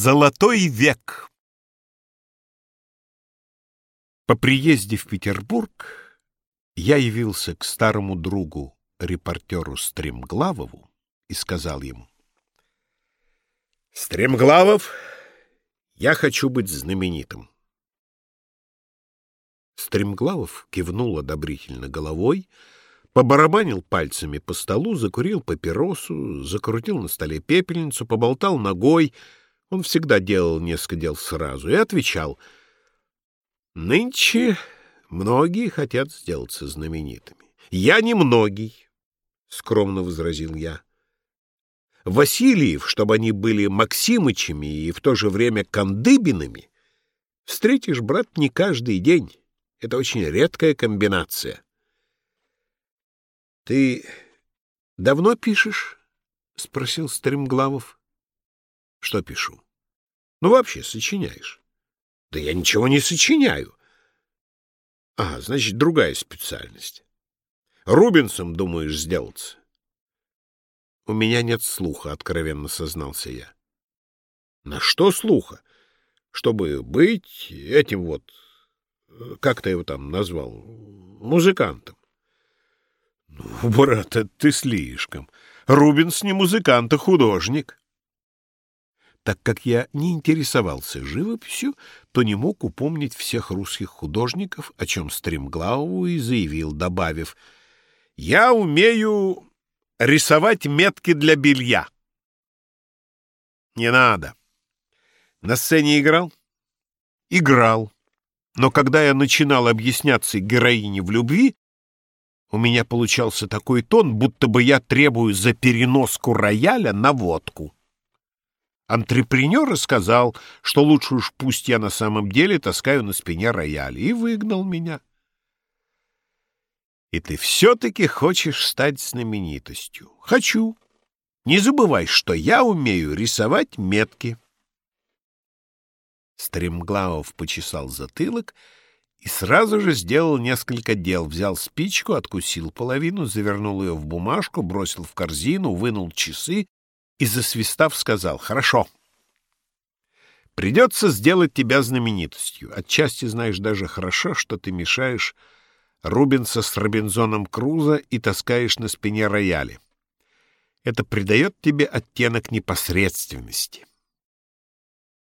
Золотой век По приезде в Петербург я явился к старому другу, репортеру Стремглавову, и сказал ему, «Стремглавов, я хочу быть знаменитым». Стремглавов кивнул одобрительно головой, побарабанил пальцами по столу, закурил папиросу, закрутил на столе пепельницу, поболтал ногой. Он всегда делал несколько дел сразу и отвечал. «Нынче многие хотят сделаться знаменитыми. Я не многий», — скромно возразил я. Васильев, чтобы они были Максимычами и в то же время Кандыбинами, встретишь, брат, не каждый день. Это очень редкая комбинация. — Ты давно пишешь? — спросил Стремглавов. — Что пишу? — Ну, вообще, сочиняешь. — Да я ничего не сочиняю. — А, значит, другая специальность. Рубинсом думаешь сделаться? — У меня нет слуха, — откровенно сознался я. — На что слуха? Чтобы быть этим вот как ты его там назвал, музыкантом. Ну, брат, это ты слишком. Рубинс не музыкант, а художник. Так как я не интересовался живописью, то не мог упомнить всех русских художников, о чем Стремглавову и заявил, добавив, «Я умею рисовать метки для белья». Не надо. На сцене играл? Играл. Но когда я начинал объясняться героине в любви, у меня получался такой тон, будто бы я требую за переноску рояля на водку. Антрепренер сказал, что лучше уж пусть я на самом деле таскаю на спине рояль, и выгнал меня. И ты все-таки хочешь стать знаменитостью. Хочу. Не забывай, что я умею рисовать метки. Стремглавов почесал затылок и сразу же сделал несколько дел. Взял спичку, откусил половину, завернул ее в бумажку, бросил в корзину, вынул часы и, засвистав, сказал «Хорошо». Придется сделать тебя знаменитостью. Отчасти знаешь даже хорошо, что ты мешаешь Рубинса с Робинзоном Круза и таскаешь на спине рояли. Это придает тебе оттенок непосредственности.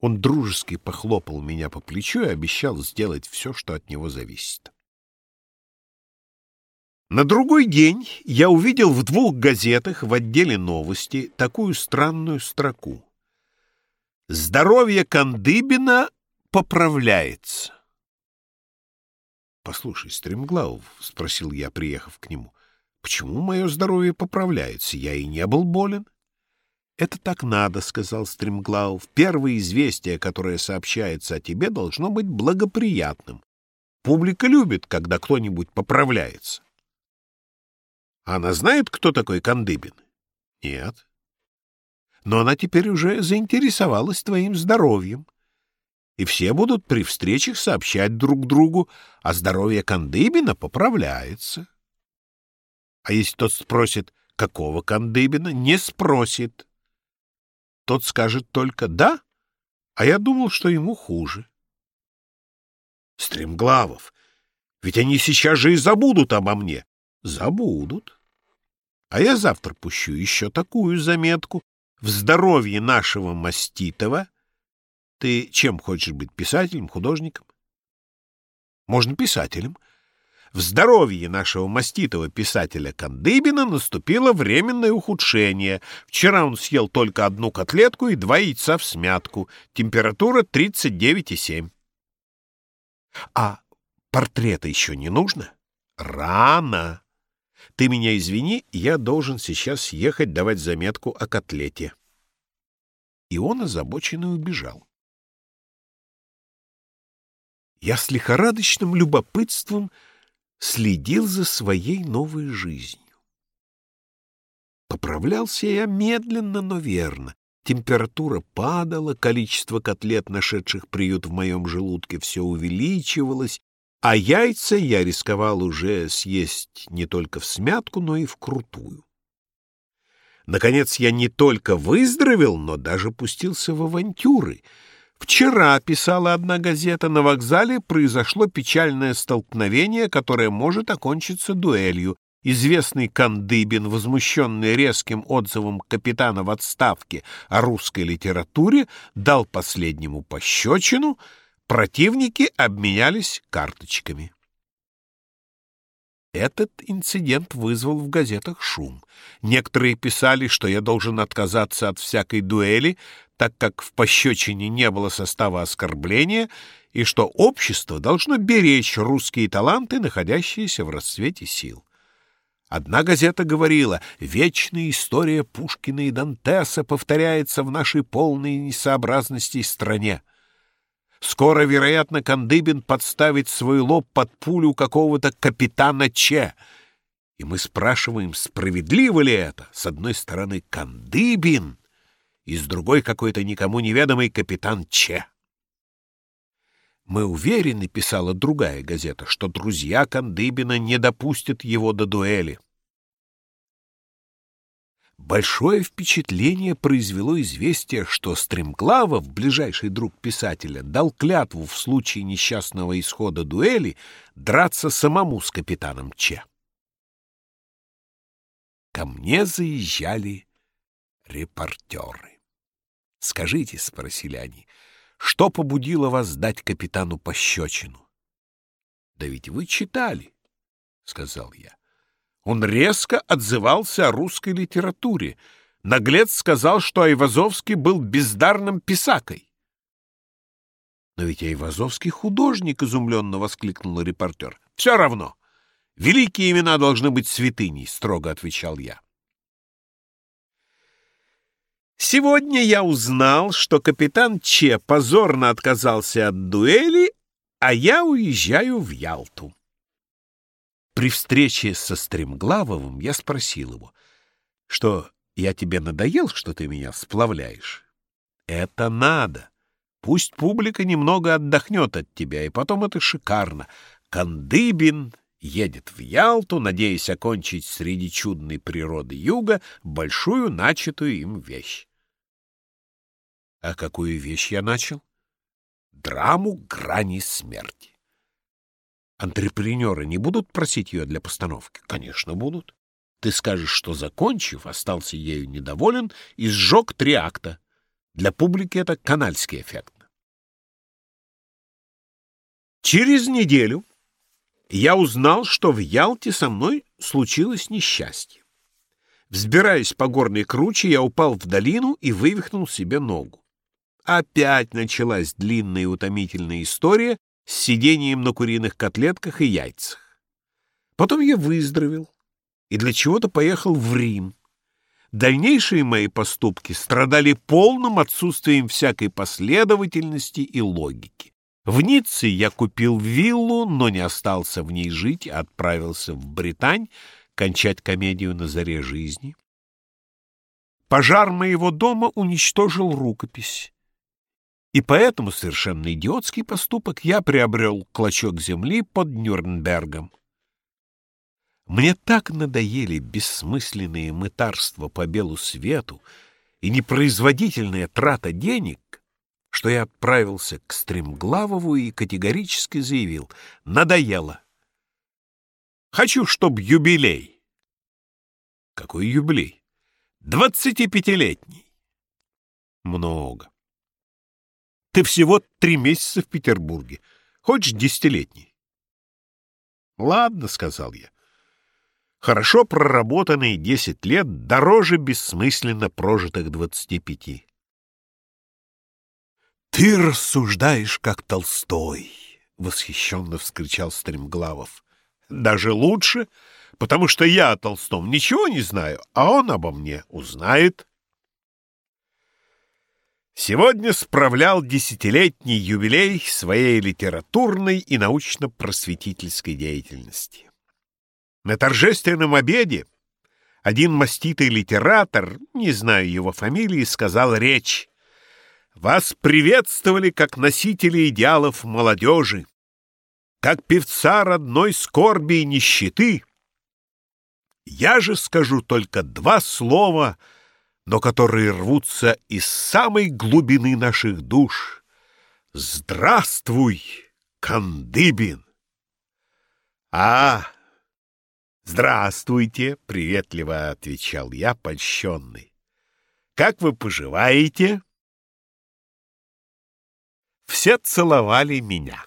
Он дружески похлопал меня по плечу и обещал сделать все, что от него зависит. На другой день я увидел в двух газетах в отделе новости такую странную строку. «Здоровье Кандыбина поправляется». «Послушай, Стремглав, — спросил я, приехав к нему, — почему мое здоровье поправляется? Я и не был болен». «Это так надо», — сказал Стремглав. «Первое известие, которое сообщается о тебе, должно быть благоприятным. Публика любит, когда кто-нибудь поправляется». «Она знает, кто такой Кандыбин?» «Нет». «Но она теперь уже заинтересовалась твоим здоровьем. И все будут при встречах сообщать друг другу, а здоровье Кандыбина поправляется». А если тот спросит, какого Кандыбина, не спросит. Тот скажет только «да», а я думал, что ему хуже. Стремглавов, ведь они сейчас же и забудут обо мне. Забудут. А я завтра пущу еще такую заметку. В здоровье нашего маститого ты чем хочешь быть, писателем, художником? Можно писателем. В здоровье нашего маститого писателя Кандыбина наступило временное ухудшение. Вчера он съел только одну котлетку и два яйца в смятку. Температура 39,7. А портрета еще не нужно? Рано. Ты меня извини, я должен сейчас ехать давать заметку о котлете. И он озабоченно убежал. Я с лихорадочным любопытством следил за своей новой жизнью. Поправлялся я медленно, но верно. Температура падала, количество котлет, нашедших приют в моем желудке, все увеличивалось, а яйца я рисковал уже съесть не только в смятку, но и в крутую. Наконец, я не только выздоровел, но даже пустился в авантюры. Вчера, писала одна газета, на вокзале произошло печальное столкновение, которое может окончиться дуэлью. Известный Кандыбин, возмущенный резким отзывом капитана в отставке о русской литературе, дал последнему пощечину, противники обменялись карточками. Этот инцидент вызвал в газетах шум. Некоторые писали, что я должен отказаться от всякой дуэли, так как в пощечине не было состава оскорбления, и что общество должно беречь русские таланты, находящиеся в расцвете сил. Одна газета говорила, вечная история Пушкина и Дантеса повторяется в нашей полной несообразности стране. Скоро, вероятно, Кандыбин подставит свой лоб под пулю какого-то капитана Че. И мы спрашиваем, справедливо ли это? С одной стороны, Кандыбин, и с другой какой-то никому неведомый капитан Че. Мы уверены, писала другая газета, что друзья Кандыбина не допустят его до дуэли. Большое впечатление произвело известие, что Стремглавов, ближайший друг писателя, дал клятву в случае несчастного исхода дуэли драться самому с капитаном Че. Ко мне заезжали репортеры. «Скажите», — спросили они, — «что побудило вас дать капитану пощечину?» «Да ведь вы читали», — сказал я. Он резко отзывался о русской литературе. Наглец сказал, что Айвазовский был бездарным писакой. «Но ведь Айвазовский художник!» — изумленно воскликнул репортер. «Все равно! Великие имена должны быть святыней!» — строго отвечал я. Сегодня я узнал, что капитан Че позорно отказался от дуэли, а я уезжаю в Ялту. При встрече со Стремглавовым я спросил его, что я тебе надоел, что ты меня сплавляешь? Это надо. Пусть публика немного отдохнет от тебя, и потом это шикарно. Кандыбин едет в Ялту, надеясь окончить среди чудной природы юга большую начатую им вещь. А какую вещь я начал? Драму грани смерти. Антрепренеры не будут просить ее для постановки? Конечно, будут. Ты скажешь, что, закончив, остался ею недоволен и сжег три акта. Для публики это канальский эффект. Через неделю я узнал, что в Ялте со мной случилось несчастье. Взбираясь по горной круче, я упал в долину и вывихнул себе ногу. Опять началась длинная и утомительная история, с сидением на куриных котлетках и яйцах. Потом я выздоровел и для чего-то поехал в Рим. Дальнейшие мои поступки страдали полным отсутствием всякой последовательности и логики. В Ницце я купил виллу, но не остался в ней жить, а отправился в Британь кончать комедию на заре жизни. Пожар моего дома уничтожил рукопись. И поэтому совершенно идиотский поступок я приобрел клочок земли под Нюрнбергом. Мне так надоели бессмысленные мытарства по белу свету и непроизводительная трата денег, что я отправился к Стремглавову и категорически заявил «надоело». Хочу, чтоб юбилей. Какой юбилей? Двадцатипятилетний. Много. Ты всего три месяца в Петербурге. Хочешь десятилетний? — Ладно, — сказал я. Хорошо проработанные десять лет дороже бессмысленно прожитых двадцати пяти. «Ты рассуждаешь, как Толстой!» — восхищенно вскричал Стремглавов. «Даже лучше, потому что я о Толстом ничего не знаю, а он обо мне узнает». Сегодня справлял десятилетний юбилей своей литературной и научно-просветительской деятельности. На торжественном обеде один маститый литератор, не знаю его фамилии, сказал речь. «Вас приветствовали как носители идеалов молодежи, как певца родной скорби и нищеты. Я же скажу только два слова — но которые рвутся из самой глубины наших душ. Здравствуй, Кандыбин! А, здравствуйте, приветливо отвечал я, польщенный. Как вы поживаете? Все целовали меня.